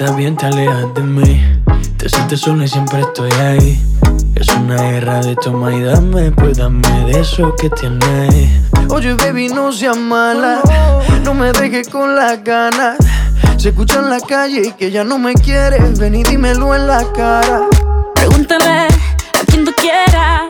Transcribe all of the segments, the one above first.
estás bien, te alejas de mí. Te sientes sola y siempre estoy ahí. Es una guerra de toma y dame, pues dame de eso que tienes. Oye, baby, no seas mala. No me dejes con las ganas. Se escucha en la calle y que ya no me quieres. Ven y dímelo en la cara. Pregúntale a quien tú quieras.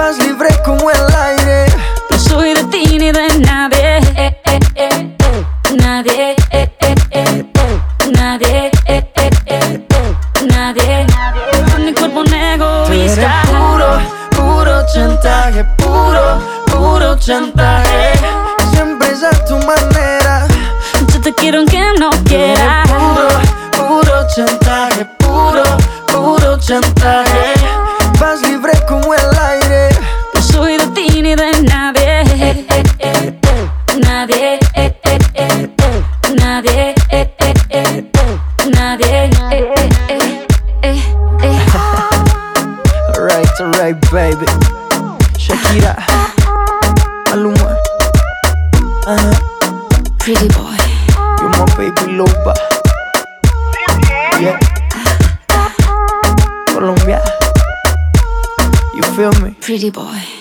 Vas libre como el aire. No soy de ti ni de nadie. Eh, eh. Nadie. Nadie. Nadie. Con mi cuerpo un Tú eres egoísta. puro, puro chantaje, puro, puro chantaje. Siempre es a tu manera. Yo te quiero aunque no quieras. Puro, puro chantaje, puro, puro chantaje. Baby. Shakira, Maluma, uh, Pretty boy. you're my baby loba. Yeah, Colombia, you feel me? Pretty boy.